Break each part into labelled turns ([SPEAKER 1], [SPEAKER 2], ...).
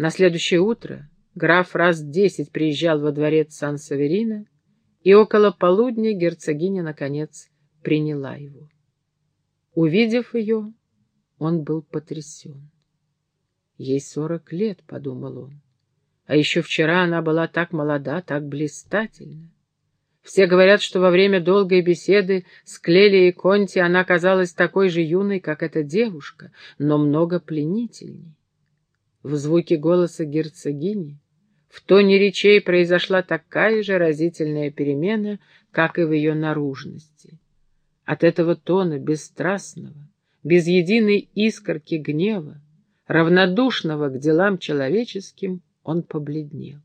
[SPEAKER 1] На следующее утро граф раз десять приезжал во дворец Сан-Саверина, и около полудня герцогиня, наконец, приняла его. Увидев ее, он был потрясен. Ей сорок лет, — подумал он. А еще вчера она была так молода, так блистательна. Все говорят, что во время долгой беседы с Клели и Конти она казалась такой же юной, как эта девушка, но много пленительней. В звуке голоса герцогини в тоне речей произошла такая же разительная перемена, как и в ее наружности. От этого тона бесстрастного, без единой искорки гнева, равнодушного к делам человеческим, он побледнел.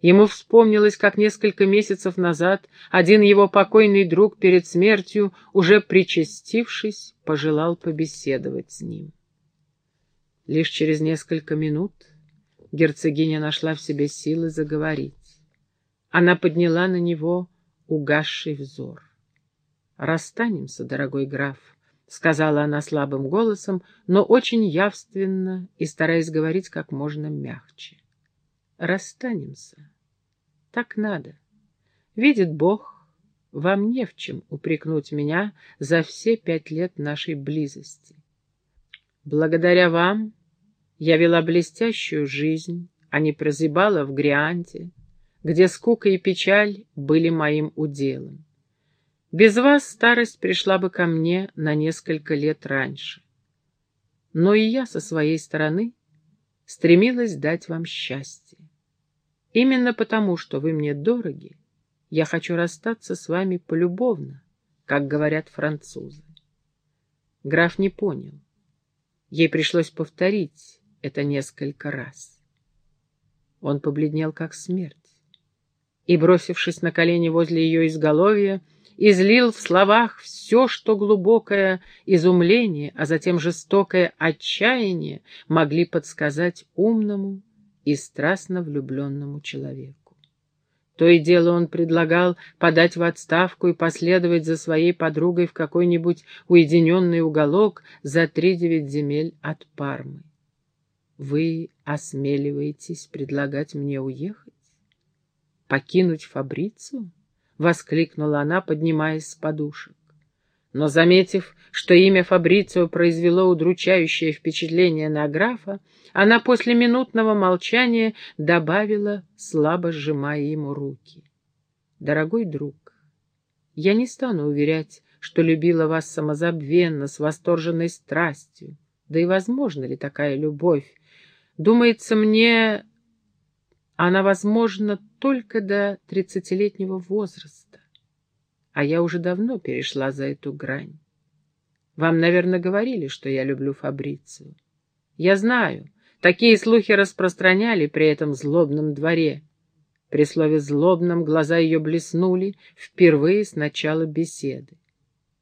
[SPEAKER 1] Ему вспомнилось, как несколько месяцев назад один его покойный друг перед смертью, уже причастившись, пожелал побеседовать с ним. Лишь через несколько минут герцогиня нашла в себе силы заговорить. Она подняла на него угасший взор. «Расстанемся, дорогой граф», — сказала она слабым голосом, но очень явственно и стараясь говорить как можно мягче. «Расстанемся. Так надо. Видит Бог, вам не в чем упрекнуть меня за все пять лет нашей близости. Благодаря вам я вела блестящую жизнь, а не прозябала в Грианте, где скука и печаль были моим уделом. Без вас старость пришла бы ко мне на несколько лет раньше. Но и я со своей стороны стремилась дать вам счастье. Именно потому, что вы мне дороги, я хочу расстаться с вами полюбовно, как говорят французы. Граф не понял. Ей пришлось повторить это несколько раз. Он побледнел, как смерть, и, бросившись на колени возле ее изголовья, излил в словах все, что глубокое изумление, а затем жестокое отчаяние могли подсказать умному и страстно влюбленному человеку. То и дело он предлагал подать в отставку и последовать за своей подругой в какой-нибудь уединенный уголок за три-девять земель от Пармы. Вы осмеливаетесь предлагать мне уехать? Покинуть Фабрицию? — воскликнула она, поднимаясь с подушек. Но, заметив, что имя Фабрицио произвело удручающее впечатление на графа, она после минутного молчания добавила, слабо сжимая ему руки. «Дорогой друг, я не стану уверять, что любила вас самозабвенно, с восторженной страстью. Да и возможно ли такая любовь? Думается мне, она возможна только до тридцатилетнего возраста, а я уже давно перешла за эту грань. Вам, наверное, говорили, что я люблю Фабрицию. Я знаю, такие слухи распространяли при этом злобном дворе. При слове «злобном» глаза ее блеснули впервые с начала беседы.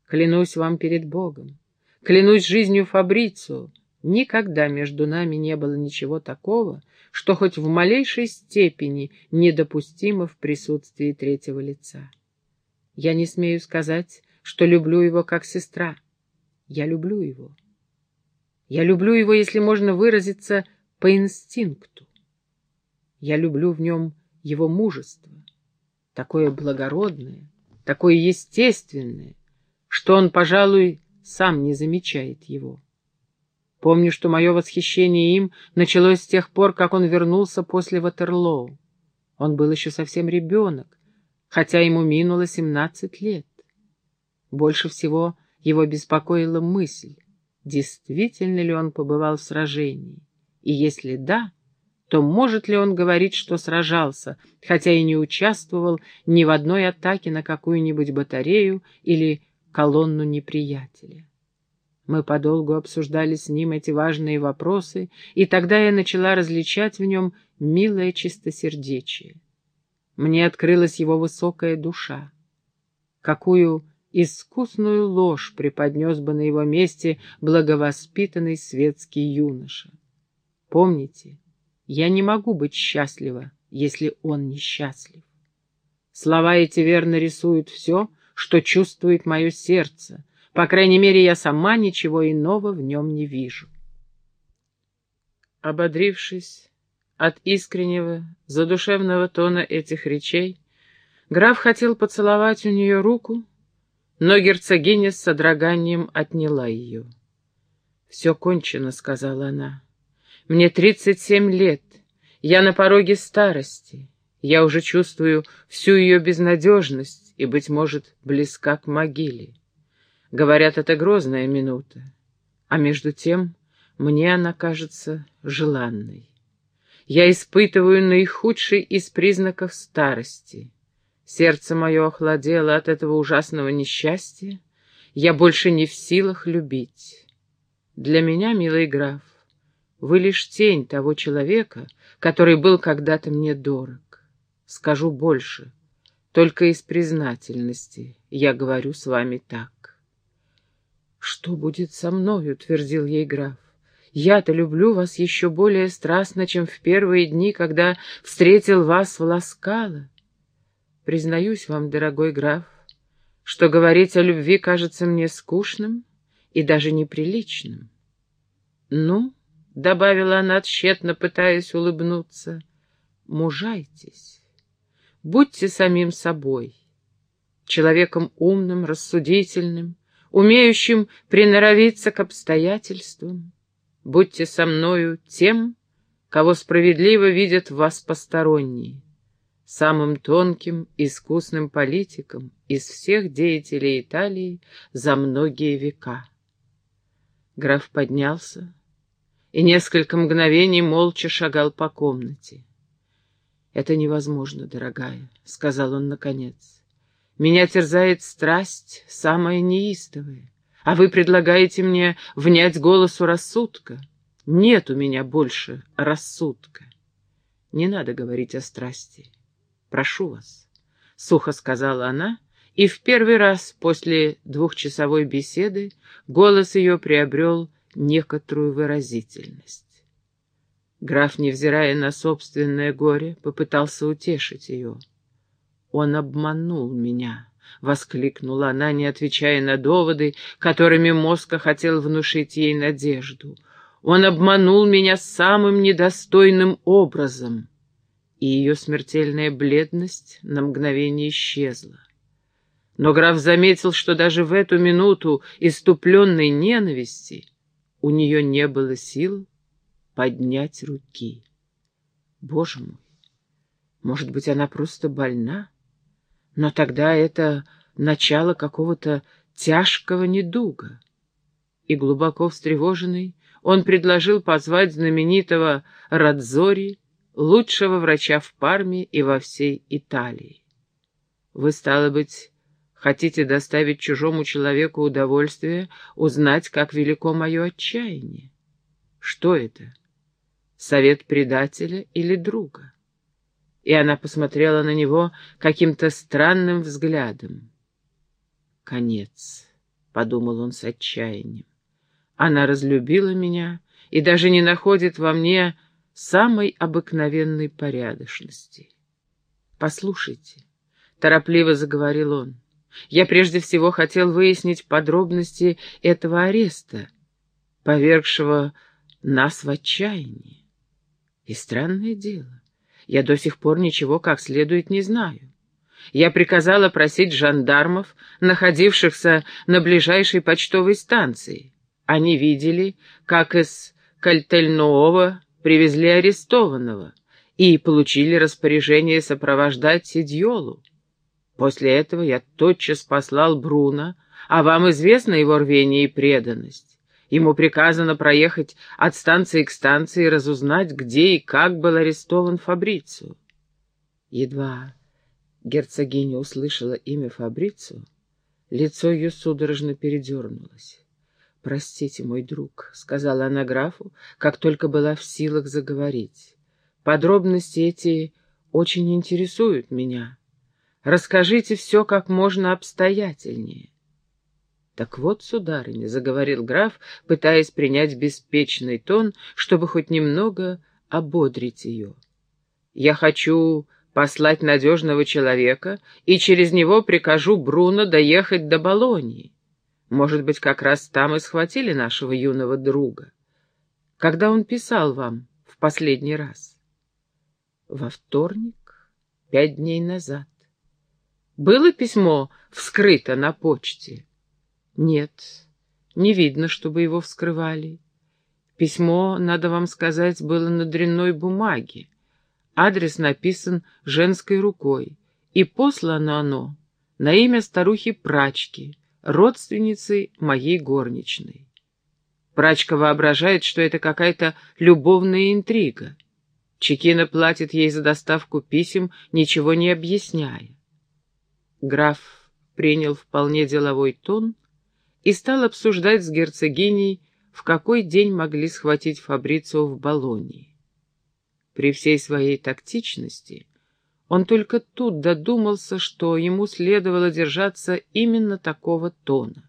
[SPEAKER 1] Клянусь вам перед Богом, клянусь жизнью Фабрицию, никогда между нами не было ничего такого, что хоть в малейшей степени недопустимо в присутствии третьего лица. Я не смею сказать, что люблю его как сестра. Я люблю его. Я люблю его, если можно выразиться, по инстинкту. Я люблю в нем его мужество, такое благородное, такое естественное, что он, пожалуй, сам не замечает его. Помню, что мое восхищение им началось с тех пор, как он вернулся после Ватерлоу. Он был еще совсем ребенок, хотя ему минуло семнадцать лет. Больше всего его беспокоила мысль, действительно ли он побывал в сражении, и если да, то может ли он говорить, что сражался, хотя и не участвовал ни в одной атаке на какую-нибудь батарею или колонну неприятеля. Мы подолгу обсуждали с ним эти важные вопросы, и тогда я начала различать в нем милое чистосердечие. Мне открылась его высокая душа. Какую искусную ложь преподнес бы на его месте благовоспитанный светский юноша. Помните, я не могу быть счастлива, если он несчастлив. Слова эти верно рисуют все, что чувствует мое сердце, по крайней мере, я сама ничего иного в нем не вижу. Ободрившись от искреннего, задушевного тона этих речей, граф хотел поцеловать у нее руку, но герцогиня с содроганием отняла ее. «Все кончено», — сказала она. «Мне тридцать семь лет, я на пороге старости, я уже чувствую всю ее безнадежность и, быть может, близка к могиле. Говорят, это грозная минута, а между тем мне она кажется желанной. Я испытываю наихудший из признаков старости. Сердце мое охладело от этого ужасного несчастья. Я больше не в силах любить. Для меня, милый граф, вы лишь тень того человека, который был когда-то мне дорог. Скажу больше, только из признательности я говорю с вами так. «Что будет со мной?» — утвердил ей граф. «Я-то люблю вас еще более страстно, чем в первые дни, когда встретил вас в Ласкало. Признаюсь вам, дорогой граф, что говорить о любви кажется мне скучным и даже неприличным. Ну, — добавила она, тщетно пытаясь улыбнуться, — мужайтесь, будьте самим собой, человеком умным, рассудительным, умеющим приноровиться к обстоятельствам. Будьте со мною тем, кого справедливо видят в вас посторонние самым тонким, искусным политиком из всех деятелей Италии за многие века. Граф поднялся и несколько мгновений молча шагал по комнате. «Это невозможно, дорогая», — сказал он наконец. «Меня терзает страсть, самая неистовая, а вы предлагаете мне внять голосу рассудка. Нет у меня больше рассудка. Не надо говорить о страсти. Прошу вас, — сухо сказала она, и в первый раз после двухчасовой беседы голос ее приобрел некоторую выразительность. Граф, невзирая на собственное горе, попытался утешить ее. «Он обманул меня», — воскликнула она, не отвечая на доводы, которыми Моска хотел внушить ей надежду. «Он обманул меня самым недостойным образом» и ее смертельная бледность на мгновение исчезла. Но граф заметил, что даже в эту минуту иступленной ненависти у нее не было сил поднять руки. Боже мой, может быть, она просто больна? Но тогда это начало какого-то тяжкого недуга. И глубоко встревоженный он предложил позвать знаменитого Радзори лучшего врача в Парме и во всей Италии. Вы, стало быть, хотите доставить чужому человеку удовольствие узнать, как велико мое отчаяние? Что это? Совет предателя или друга? И она посмотрела на него каким-то странным взглядом. «Конец», — подумал он с отчаянием. «Она разлюбила меня и даже не находит во мне самой обыкновенной порядочности. «Послушайте», — торопливо заговорил он, — «я прежде всего хотел выяснить подробности этого ареста, повергшего нас в отчаяние. И странное дело, я до сих пор ничего как следует не знаю. Я приказала просить жандармов, находившихся на ближайшей почтовой станции. Они видели, как из Кальтельноова привезли арестованного и получили распоряжение сопровождать Сидьолу. После этого я тотчас послал Бруно, а вам известна его рвение и преданность. Ему приказано проехать от станции к станции и разузнать, где и как был арестован Фабрицу. Едва герцогиня услышала имя Фабрицу, лицо ее судорожно передернулось. «Простите, мой друг», — сказала она графу, как только была в силах заговорить. «Подробности эти очень интересуют меня. Расскажите все как можно обстоятельнее». «Так вот, сударыня», — заговорил граф, пытаясь принять беспечный тон, чтобы хоть немного ободрить ее. «Я хочу послать надежного человека, и через него прикажу Бруно доехать до Болонии. Может быть, как раз там и схватили нашего юного друга. Когда он писал вам в последний раз? Во вторник, пять дней назад. Было письмо вскрыто на почте? Нет, не видно, чтобы его вскрывали. Письмо, надо вам сказать, было на дрянной бумаге. Адрес написан женской рукой, и послано оно на имя старухи-прачки, родственницы моей горничной. Прачка воображает, что это какая-то любовная интрига. Чекина платит ей за доставку писем, ничего не объясняя. Граф принял вполне деловой тон и стал обсуждать с герцогиней, в какой день могли схватить Фабрицио в Болонии. При всей своей тактичности он только тут додумался, что ему следовало держаться именно такого тона.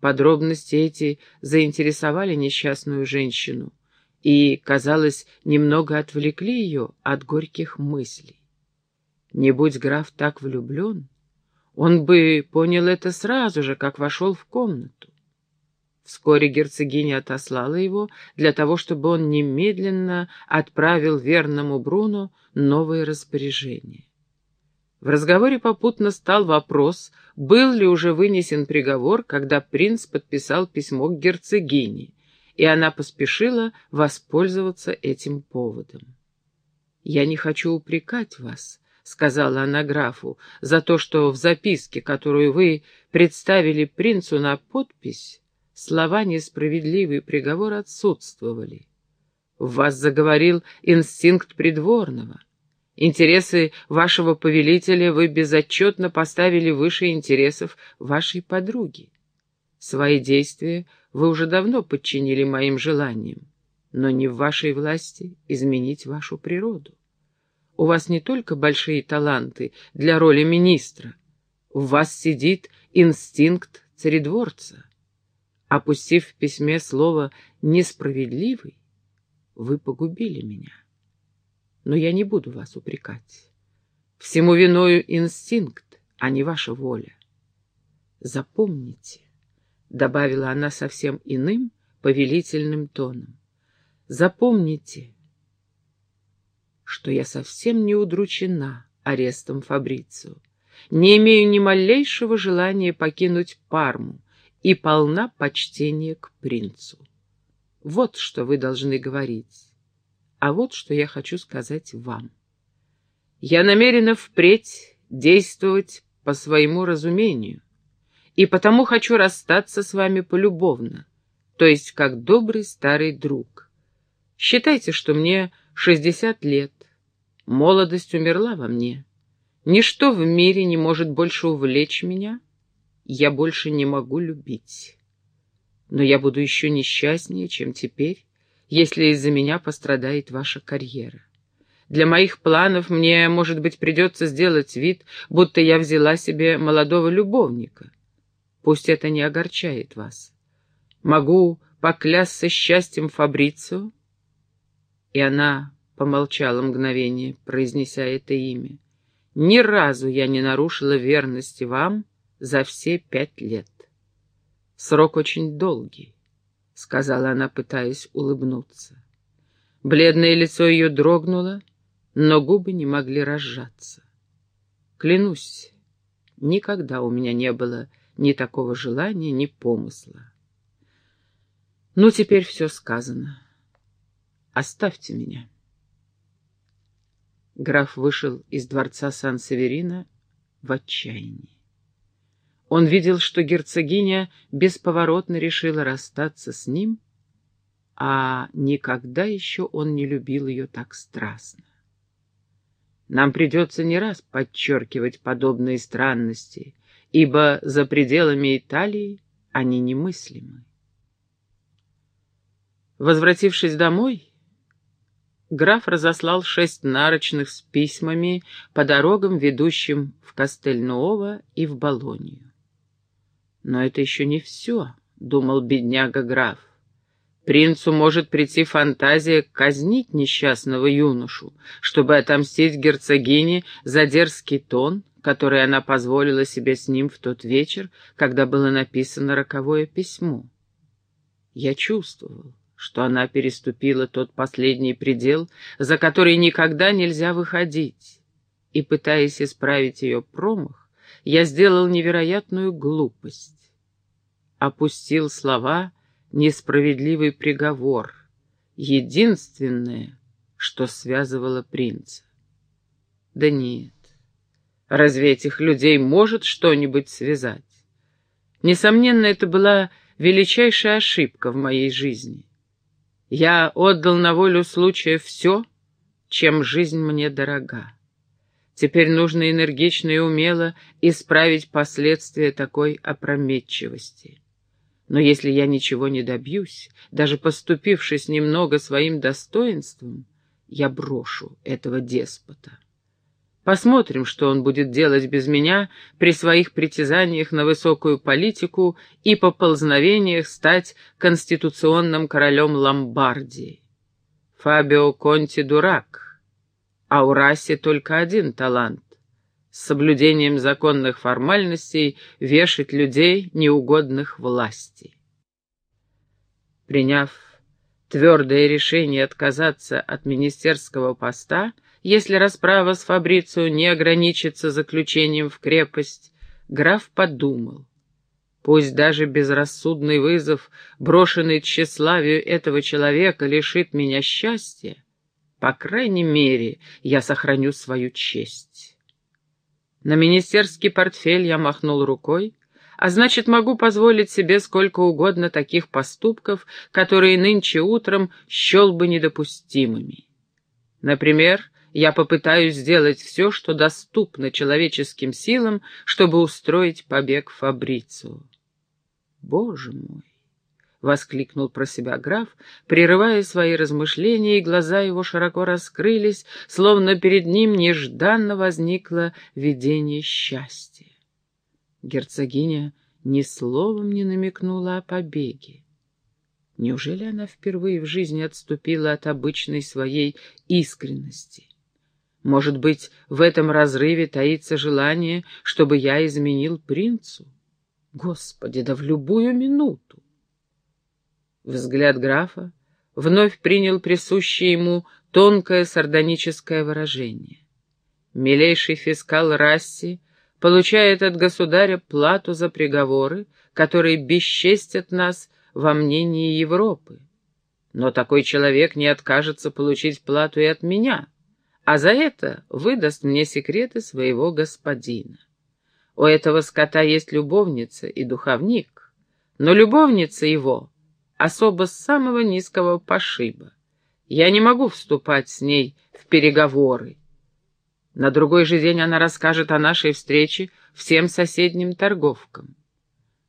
[SPEAKER 1] Подробности эти заинтересовали несчастную женщину и, казалось, немного отвлекли ее от горьких мыслей. Не будь граф так влюблен, он бы понял это сразу же, как вошел в комнату. Вскоре герцогиня отослала его для того, чтобы он немедленно отправил верному Бруно новые распоряжения. В разговоре попутно стал вопрос, был ли уже вынесен приговор, когда принц подписал письмо к герцогине, и она поспешила воспользоваться этим поводом. «Я не хочу упрекать вас», — сказала она графу, — «за то, что в записке, которую вы представили принцу на подпись, слова «несправедливый приговор» отсутствовали. В вас заговорил инстинкт придворного. Интересы вашего повелителя вы безотчетно поставили выше интересов вашей подруги. Свои действия вы уже давно подчинили моим желаниям, но не в вашей власти изменить вашу природу. У вас не только большие таланты для роли министра, в вас сидит инстинкт царедворца. Опустив в письме слово «несправедливый», вы погубили меня. Но я не буду вас упрекать. Всему виною инстинкт, а не ваша воля. Запомните, — добавила она совсем иным, повелительным тоном, — запомните, что я совсем не удручена арестом Фабрицио, не имею ни малейшего желания покинуть Парму, и полна почтения к принцу. Вот что вы должны говорить. А вот что я хочу сказать вам. Я намерена впредь действовать по своему разумению, и потому хочу расстаться с вами полюбовно, то есть как добрый старый друг. Считайте, что мне шестьдесят лет, молодость умерла во мне. Ничто в мире не может больше увлечь меня, я больше не могу любить. Но я буду еще несчастнее, чем теперь, если из-за меня пострадает ваша карьера. Для моих планов мне, может быть, придется сделать вид, будто я взяла себе молодого любовника. Пусть это не огорчает вас. Могу поклясться счастьем Фабрицио? И она помолчала мгновение, произнеся это имя. Ни разу я не нарушила верности вам, за все пять лет. Срок очень долгий, — сказала она, пытаясь улыбнуться. Бледное лицо ее дрогнуло, но губы не могли разжаться. Клянусь, никогда у меня не было ни такого желания, ни помысла. Ну, теперь все сказано. Оставьте меня. Граф вышел из дворца Сан-Северина в отчаянии. Он видел, что герцогиня бесповоротно решила расстаться с ним, а никогда еще он не любил ее так страстно. Нам придется не раз подчеркивать подобные странности, ибо за пределами Италии они немыслимы. Возвратившись домой, граф разослал шесть нарочных с письмами по дорогам, ведущим в Кастельнуово и в Болонию. Но это еще не все, — думал бедняга граф. Принцу может прийти фантазия казнить несчастного юношу, чтобы отомстить герцогине за дерзкий тон, который она позволила себе с ним в тот вечер, когда было написано роковое письмо. Я чувствовал, что она переступила тот последний предел, за который никогда нельзя выходить, и, пытаясь исправить ее промах, я сделал невероятную глупость. Опустил слова «несправедливый приговор», единственное, что связывало принца. Да нет, разве этих людей может что-нибудь связать? Несомненно, это была величайшая ошибка в моей жизни. Я отдал на волю случая все, чем жизнь мне дорога. Теперь нужно энергично и умело исправить последствия такой опрометчивости. Но если я ничего не добьюсь, даже поступившись немного своим достоинством, я брошу этого деспота. Посмотрим, что он будет делать без меня при своих притязаниях на высокую политику и поползновениях стать конституционным королем Ломбардии. Фабио Конти дурак, а у Расси только один талант — с соблюдением законных формальностей вешать людей, неугодных власти. Приняв твердое решение отказаться от министерского поста, если расправа с Фабрицио не ограничится заключением в крепость, граф подумал. Пусть даже безрассудный вызов, брошенный тщеславию этого человека, лишит меня счастья, по крайней мере, я сохраню свою честь. На министерский портфель я махнул рукой, а значит, могу позволить себе сколько угодно таких поступков, которые нынче утром счел бы недопустимыми. Например, я попытаюсь сделать все, что доступно человеческим силам, чтобы устроить побег Фабрицу. Боже мой! — воскликнул про себя граф, прерывая свои размышления, и глаза его широко раскрылись, словно перед ним нежданно возникло видение счастья. Герцогиня ни словом не намекнула о побеге. Неужели она впервые в жизни отступила от обычной своей искренности? Может быть, в этом разрыве таится желание, чтобы я изменил принцу? Господи, да в любую минуту! Взгляд графа вновь принял присущее ему тонкое сардоническое выражение. Милейший фискал Расси получает от государя плату за приговоры, которые бесчестят нас во мнении Европы. Но такой человек не откажется получить плату и от меня а за это выдаст мне секреты своего господина. У этого скота есть любовница и духовник, но любовница его особо с самого низкого пошиба. Я не могу вступать с ней в переговоры. На другой же день она расскажет о нашей встрече всем соседним торговкам.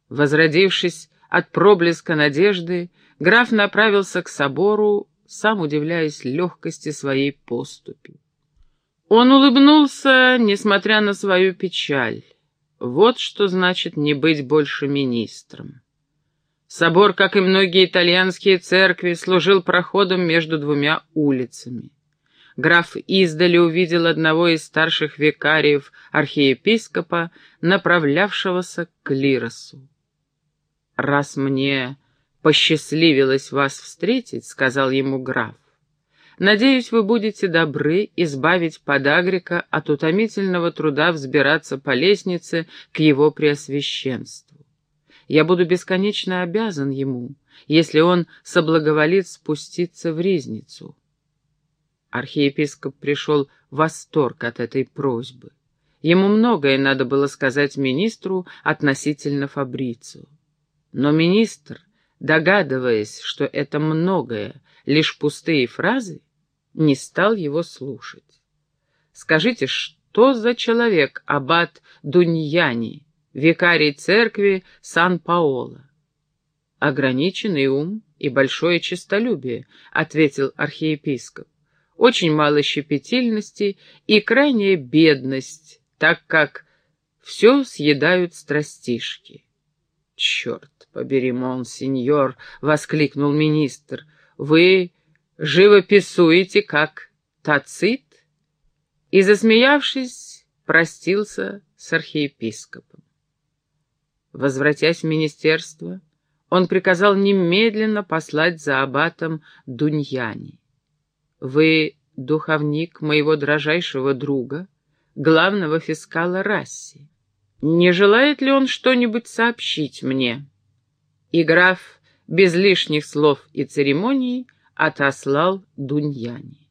[SPEAKER 1] Возродившись от проблеска надежды, граф направился к собору, сам удивляясь легкости своей поступи. Он улыбнулся, несмотря на свою печаль. Вот что значит не быть больше министром. Собор, как и многие итальянские церкви, служил проходом между двумя улицами. Граф издали увидел одного из старших викариев архиепископа, направлявшегося к клиросу. «Раз мне посчастливилось вас встретить, — сказал ему граф, Надеюсь, вы будете добры избавить подагрика от утомительного труда взбираться по лестнице к его преосвященству. Я буду бесконечно обязан ему, если он соблаговолит спуститься в ризницу. Архиепископ пришел в восторг от этой просьбы. Ему многое надо было сказать министру относительно Фабрицу. Но министр, догадываясь, что это многое, лишь пустые фразы, не стал его слушать. «Скажите, что за человек аббат Дуньяни, викарий церкви Сан-Паоло?» «Ограниченный ум и большое честолюбие», — ответил архиепископ. «Очень мало щепетильности и крайняя бедность, так как все съедают страстишки». «Черт побери, монсеньор!» — воскликнул министр. «Вы живописуете, как Тацит?» И, засмеявшись, простился с архиепископом. Возвратясь в министерство, он приказал немедленно послать за аббатом Дуньяни. «Вы духовник моего дрожайшего друга, главного фискала Расси. Не желает ли он что-нибудь сообщить мне?» И граф без лишних слов и церемоний отослал Дуньяни.